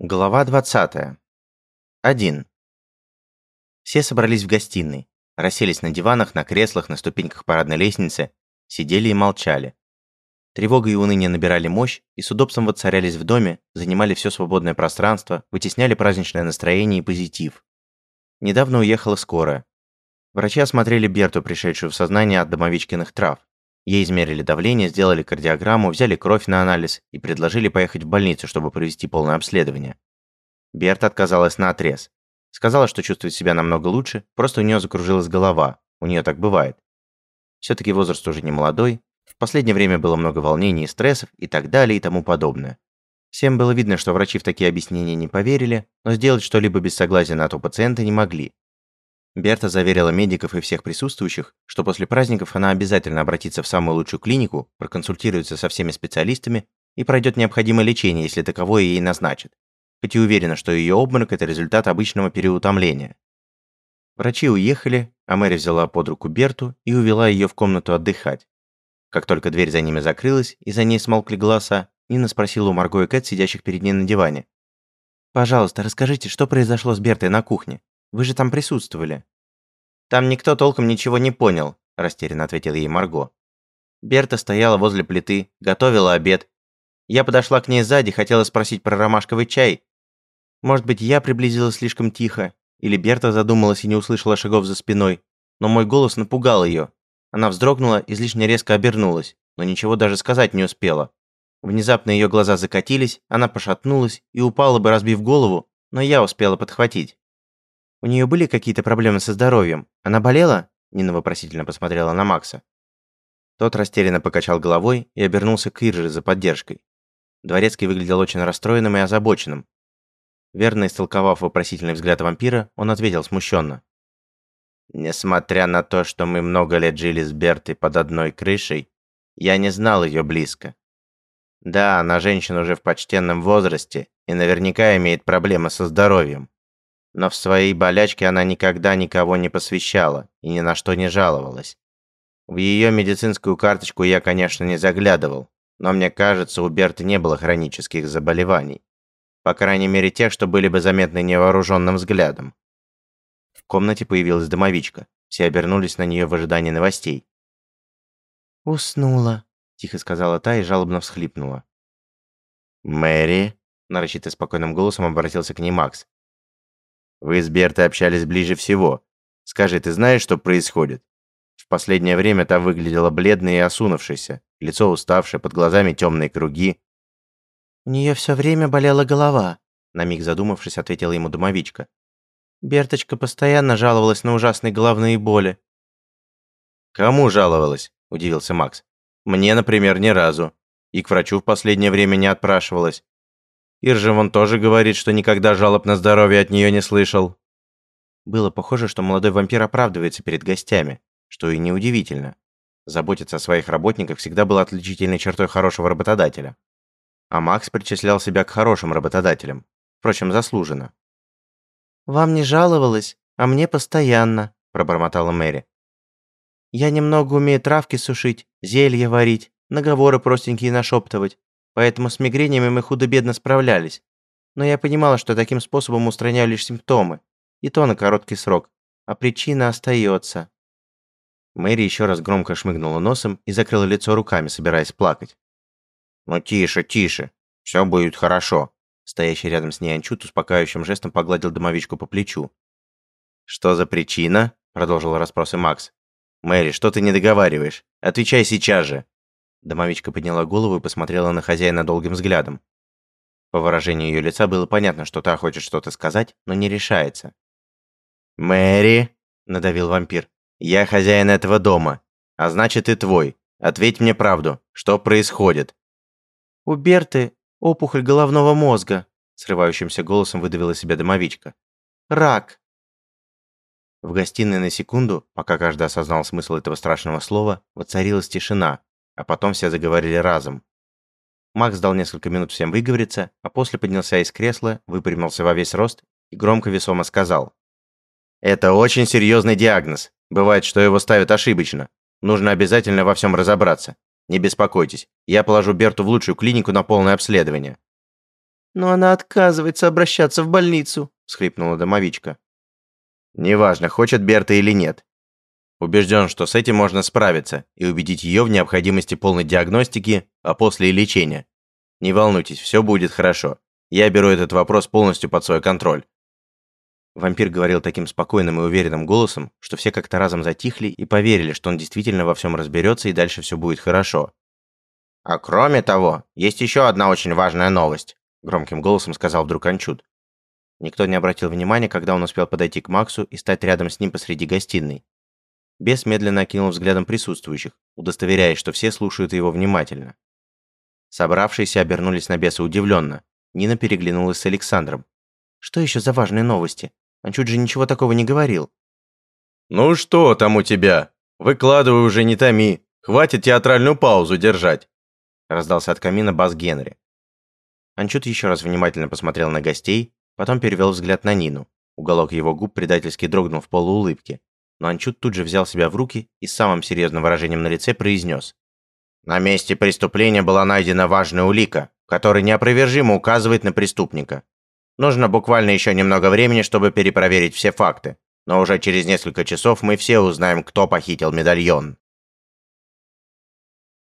Глава 20. 1. Все собрались в гостиной, расселись на диванах, на креслах, на ступеньках парадной лестницы, сидели и молчали. Тревога и уныние набирали мощь и с удобством воцарялись в доме, занимали все свободное пространство, вытесняли праздничное настроение и позитив. Недавно уехала скорая. Врачи осмотрели Берту, пришедшую в сознание от домовичкиных трав. Ей измерили давление, сделали кардиограмму, взяли кровь на анализ и предложили поехать в больницу, чтобы провести полное обследование. Берта отказалась на отрез. Сказала, что чувствует себя намного лучше, просто у нее закружилась голова. У нее так бывает. Все-таки возраст уже не молодой. В последнее время было много волнений и стрессов и так далее и тому подобное. Всем было видно, что врачи в такие объяснения не поверили, но сделать что-либо без согласия на то пациента не могли. Берта заверила медиков и всех присутствующих, что после праздников она обязательно обратится в самую лучшую клинику, проконсультируется со всеми специалистами и пройдет необходимое лечение, если таковое ей назначат. Хоть и уверена, что ее обморок – это результат обычного переутомления. Врачи уехали, а Мэри взяла под руку Берту и увела ее в комнату отдыхать. Как только дверь за ними закрылась и за ней смолкли голоса, Нина спросила у Марго и Кэт, сидящих перед ней на диване. «Пожалуйста, расскажите, что произошло с Бертой на кухне? Вы же там присутствовали». «Там никто толком ничего не понял», – растерянно ответила ей Марго. Берта стояла возле плиты, готовила обед. Я подошла к ней сзади, хотела спросить про ромашковый чай. Может быть, я приблизилась слишком тихо, или Берта задумалась и не услышала шагов за спиной, но мой голос напугал ее. Она вздрогнула, излишне резко обернулась, но ничего даже сказать не успела. Внезапно ее глаза закатились, она пошатнулась и упала бы, разбив голову, но я успела подхватить. У нее были какие-то проблемы со здоровьем? Она болела?» Нина вопросительно посмотрела на Макса. Тот растерянно покачал головой и обернулся к Ирже за поддержкой. Дворецкий выглядел очень расстроенным и озабоченным. Верно истолковав вопросительный взгляд вампира, он ответил смущенно. «Несмотря на то, что мы много лет жили с Бертой под одной крышей, я не знал ее близко. Да, она женщина уже в почтенном возрасте и наверняка имеет проблемы со здоровьем но в своей болячке она никогда никого не посвящала и ни на что не жаловалась. В ее медицинскую карточку я, конечно, не заглядывал, но мне кажется, у Берты не было хронических заболеваний. По крайней мере, тех, что были бы заметны невооруженным взглядом. В комнате появилась домовичка. Все обернулись на нее в ожидании новостей. «Уснула», – тихо сказала та и жалобно всхлипнула. «Мэри?» – нарочито спокойным голосом обратился к ней Макс. Вы с Бертой общались ближе всего. Скажи, ты знаешь, что происходит? В последнее время та выглядела бледной и осунувшейся, лицо уставшее, под глазами темные круги. «У нее все время болела голова», — на миг задумавшись, ответила ему домовичка. «Берточка постоянно жаловалась на ужасные головные боли». «Кому жаловалась?» – удивился Макс. «Мне, например, ни разу. И к врачу в последнее время не отпрашивалась. Иржа вон тоже говорит, что никогда жалоб на здоровье от нее не слышал. Было похоже, что молодой вампир оправдывается перед гостями, что и неудивительно. Заботиться о своих работниках всегда было отличительной чертой хорошего работодателя. А Макс причислял себя к хорошим работодателям. Впрочем, заслуженно. «Вам не жаловалась, а мне постоянно», – пробормотала Мэри. «Я немного умею травки сушить, зелья варить, наговоры простенькие нашептывать поэтому с мигренями мы худо-бедно справлялись. Но я понимала, что таким способом устраняю лишь симптомы, и то на короткий срок, а причина остается. Мэри еще раз громко шмыгнула носом и закрыла лицо руками, собираясь плакать. «Ну тише, тише, все будет хорошо», Стоящий рядом с ней Анчут успокаивающим жестом погладил домовичку по плечу. «Что за причина?» – продолжил расспросы Макс. «Мэри, что ты не договариваешь? Отвечай сейчас же!» Домовичка подняла голову и посмотрела на хозяина долгим взглядом. По выражению ее лица было понятно, что та хочет что-то сказать, но не решается. «Мэри!» – надавил вампир. «Я хозяин этого дома, а значит и твой. Ответь мне правду. Что происходит?» «У Берты опухоль головного мозга», – срывающимся голосом выдавила себя домовичка. «Рак». В гостиной на секунду, пока каждый осознал смысл этого страшного слова, воцарилась тишина, а потом все заговорили разом. Макс дал несколько минут всем выговориться, а после поднялся из кресла, выпрямился во весь рост и громко весомо сказал. «Это очень серьезный диагноз. Бывает, что его ставят ошибочно. Нужно обязательно во всем разобраться. Не беспокойтесь, я положу Берту в лучшую клинику на полное обследование». «Но она отказывается обращаться в больницу», – схлипнула домовичка. «Неважно, хочет Берта или нет. Убежден, что с этим можно справиться и убедить ее в необходимости полной диагностики, а после и лечения. Не волнуйтесь, все будет хорошо. Я беру этот вопрос полностью под свой контроль. Вампир говорил таким спокойным и уверенным голосом, что все как-то разом затихли и поверили, что он действительно во всем разберется и дальше все будет хорошо. «А кроме того, есть еще одна очень важная новость», громким голосом сказал вдруг Анчут. Никто не обратил внимания, когда он успел подойти к Максу и стать рядом с ним посреди гостиной. Бес медленно окинул взглядом присутствующих, удостоверяясь, что все слушают его внимательно. Собравшиеся обернулись на беса удивленно. Нина переглянулась с Александром. «Что еще за важные новости? Он чуть же ничего такого не говорил». «Ну что там у тебя? Выкладывай уже, не томи. Хватит театральную паузу держать!» Раздался от камина бас Генри. Анчут еще раз внимательно посмотрел на гостей, потом перевел взгляд на Нину. Уголок его губ предательски дрогнул в полуулыбке. Но Анчут тут же взял себя в руки и с самым серьезным выражением на лице произнес. «На месте преступления была найдена важная улика, которая неопровержимо указывает на преступника. Нужно буквально еще немного времени, чтобы перепроверить все факты. Но уже через несколько часов мы все узнаем, кто похитил медальон.